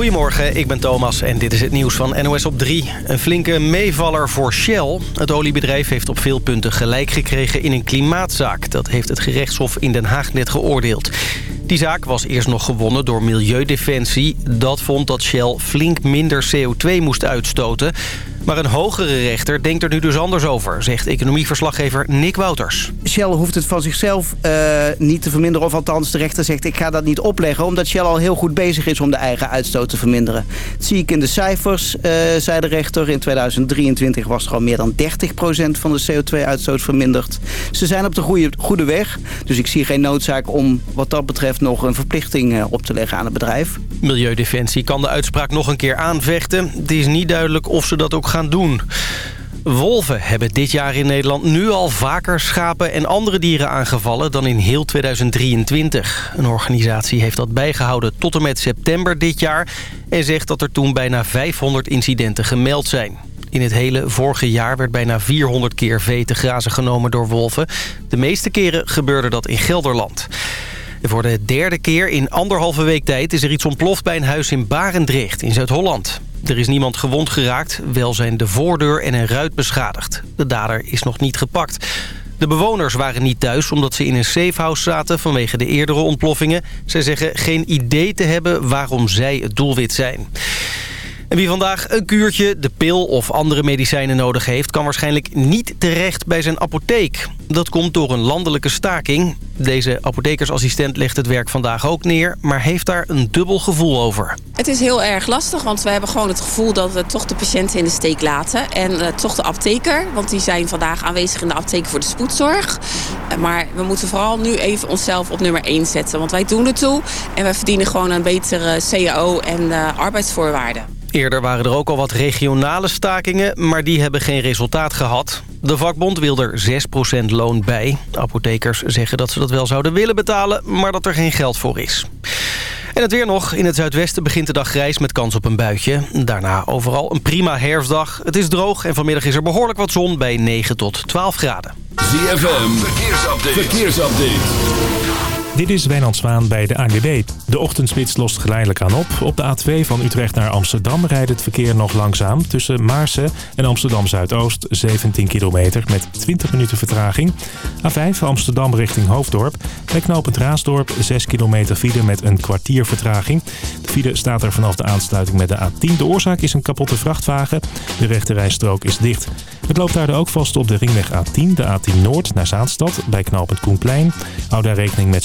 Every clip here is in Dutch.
Goedemorgen, ik ben Thomas en dit is het nieuws van NOS op 3. Een flinke meevaller voor Shell. Het oliebedrijf heeft op veel punten gelijk gekregen in een klimaatzaak. Dat heeft het gerechtshof in Den Haag net geoordeeld. Die zaak was eerst nog gewonnen door Milieudefensie. Dat vond dat Shell flink minder CO2 moest uitstoten. Maar een hogere rechter denkt er nu dus anders over, zegt economieverslaggever Nick Wouters. Shell hoeft het van zichzelf uh, niet te verminderen. Of althans, de rechter zegt ik ga dat niet opleggen. Omdat Shell al heel goed bezig is om de eigen uitstoot te verminderen. Dat zie ik in de cijfers, uh, zei de rechter. In 2023 was er al meer dan 30% van de CO2-uitstoot verminderd. Ze zijn op de goede, goede weg. Dus ik zie geen noodzaak om wat dat betreft nog een verplichting uh, op te leggen aan het bedrijf. Milieudefensie kan de uitspraak nog een keer aanvechten. Het is niet duidelijk of ze dat ook gaan doen. Wolven hebben dit jaar in Nederland nu al vaker schapen en andere dieren aangevallen dan in heel 2023. Een organisatie heeft dat bijgehouden tot en met september dit jaar en zegt dat er toen bijna 500 incidenten gemeld zijn. In het hele vorige jaar werd bijna 400 keer vee te grazen genomen door wolven. De meeste keren gebeurde dat in Gelderland. voor de derde keer in anderhalve week tijd is er iets ontploft bij een huis in Barendrecht in Zuid-Holland. Er is niemand gewond geraakt, wel zijn de voordeur en een ruit beschadigd. De dader is nog niet gepakt. De bewoners waren niet thuis omdat ze in een safehouse zaten vanwege de eerdere ontploffingen. Zij zeggen geen idee te hebben waarom zij het doelwit zijn. En wie vandaag een kuurtje, de pil of andere medicijnen nodig heeft... kan waarschijnlijk niet terecht bij zijn apotheek. Dat komt door een landelijke staking. Deze apothekersassistent legt het werk vandaag ook neer... maar heeft daar een dubbel gevoel over. Het is heel erg lastig, want we hebben gewoon het gevoel... dat we toch de patiënten in de steek laten. En uh, toch de apotheker, want die zijn vandaag aanwezig in de apotheek voor de spoedzorg. Uh, maar we moeten vooral nu even onszelf op nummer 1 zetten. Want wij doen het toe en wij verdienen gewoon een betere cao en uh, arbeidsvoorwaarden. Eerder waren er ook al wat regionale stakingen, maar die hebben geen resultaat gehad. De vakbond wil er 6% loon bij. Apothekers zeggen dat ze dat wel zouden willen betalen, maar dat er geen geld voor is. En het weer nog. In het zuidwesten begint de dag grijs met kans op een buitje. Daarna overal een prima herfstdag. Het is droog en vanmiddag is er behoorlijk wat zon bij 9 tot 12 graden. ZFM, verkeersupdate. verkeersupdate. Dit is Wijnand Zwaan bij de ANWB. De ochtendspits lost geleidelijk aan op. Op de A2 van Utrecht naar Amsterdam rijdt het verkeer nog langzaam... tussen Maarsen en Amsterdam-Zuidoost, 17 kilometer met 20 minuten vertraging. A5 Amsterdam richting Hoofddorp. Bij knooppunt Raasdorp 6 kilometer file met een kwartier vertraging. De file staat er vanaf de aansluiting met de A10. De oorzaak is een kapotte vrachtwagen. De rechterrijstrook is dicht. Het loopt daar ook vast op de ringweg A10, de A10 Noord naar Zaanstad... bij knooppunt Koenplein. Hou daar rekening met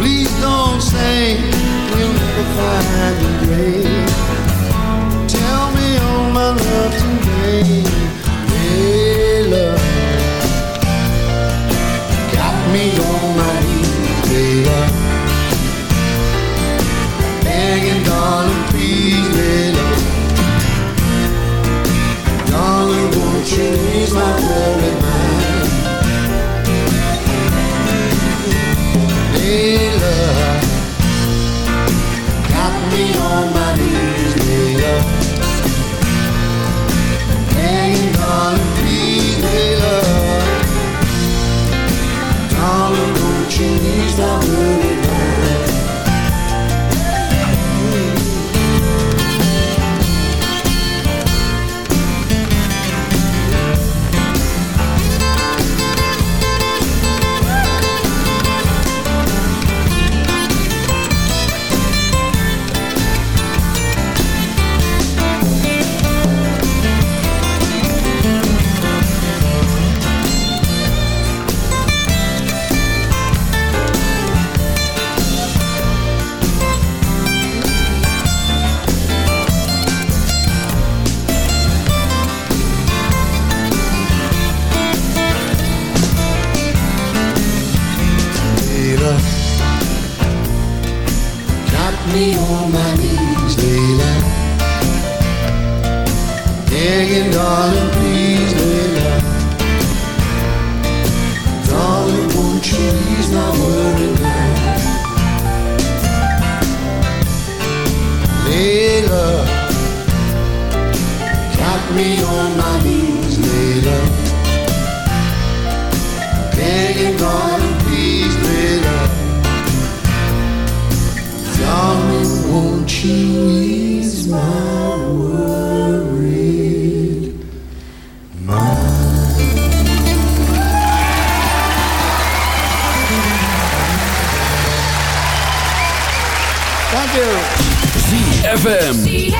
Please don't say we'll never find the grave. me on my knees later, begging God to please later. Darling, won't you ease my worried mind? Thank you. ZFM.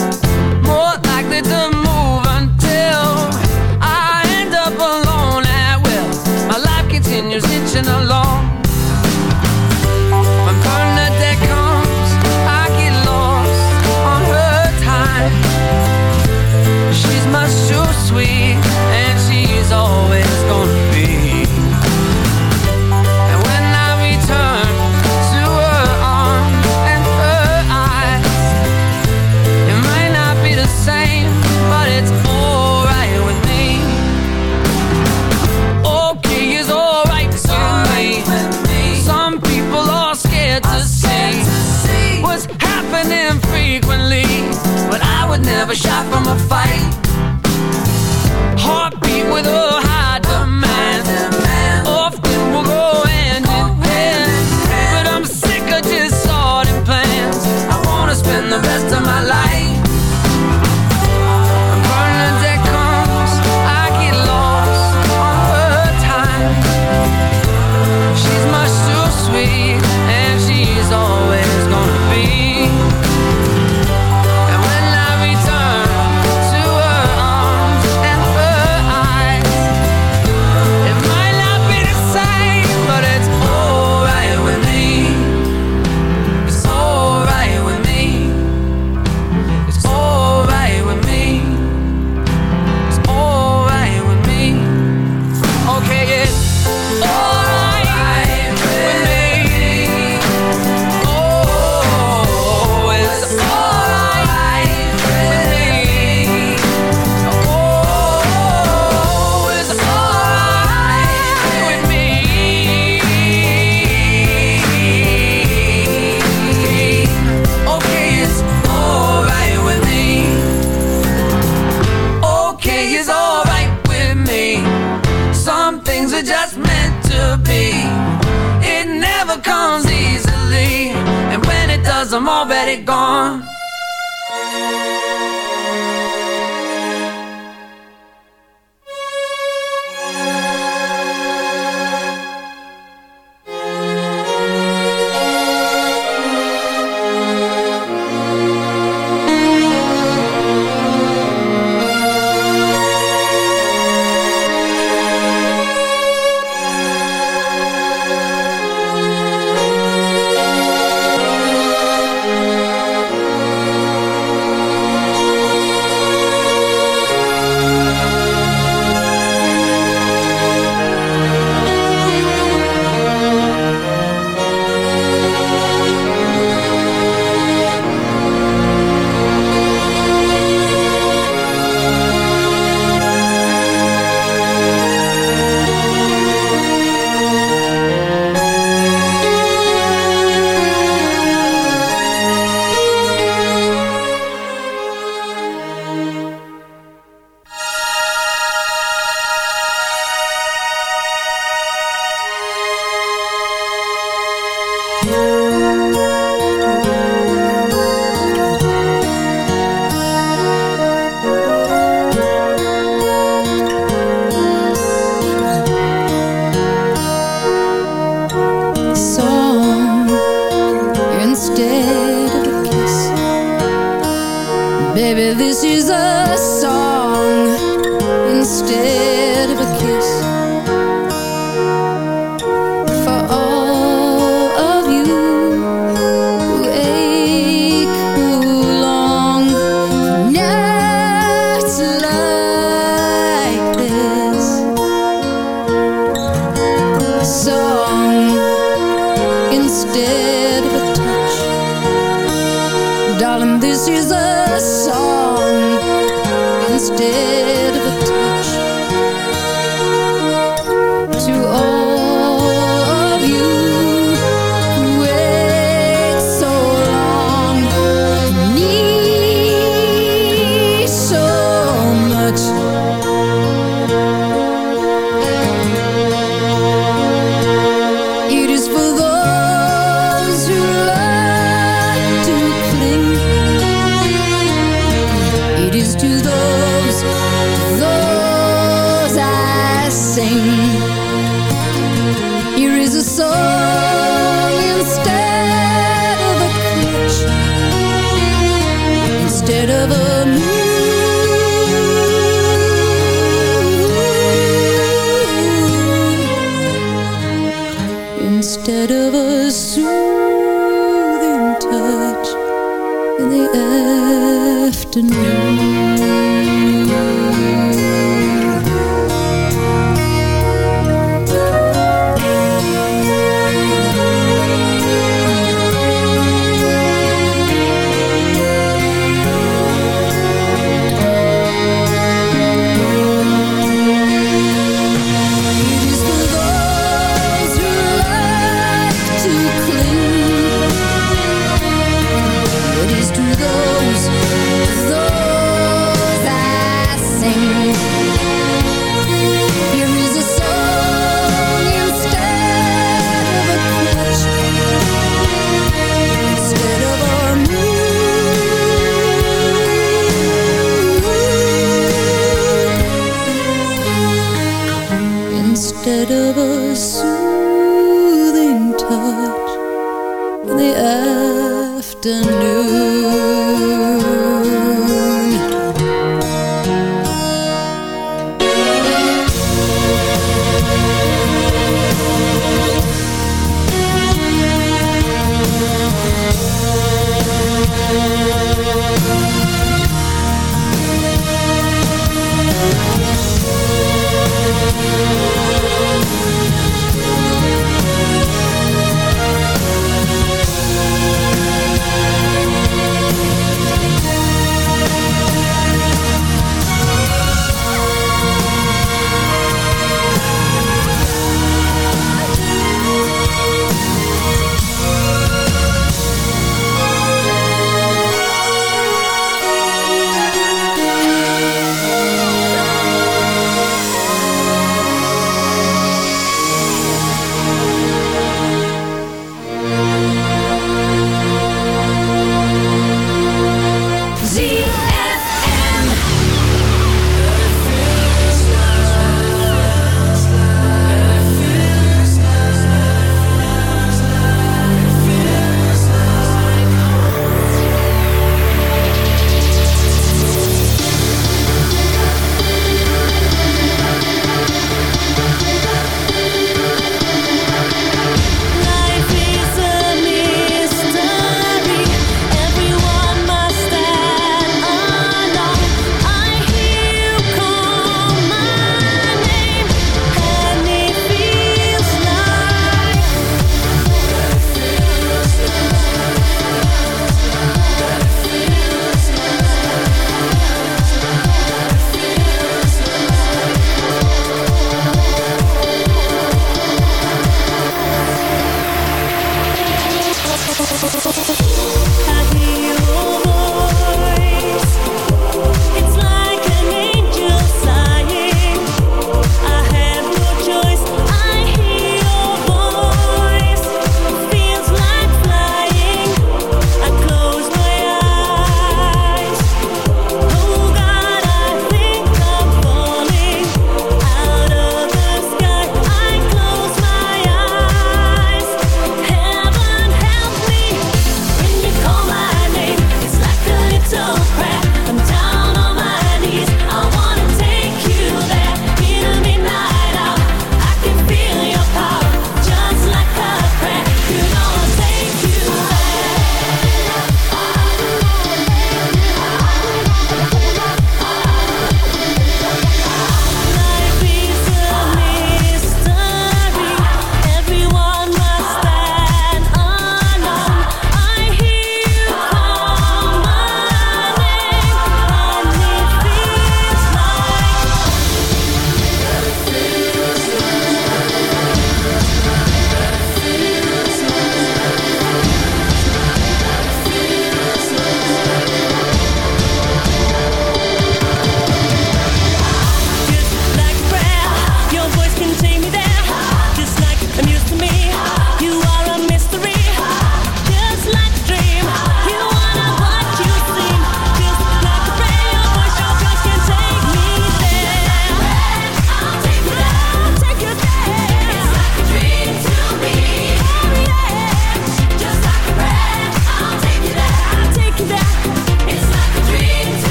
of a.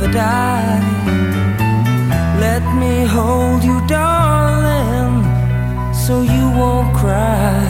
never die. Let me hold you, darling, so you won't cry.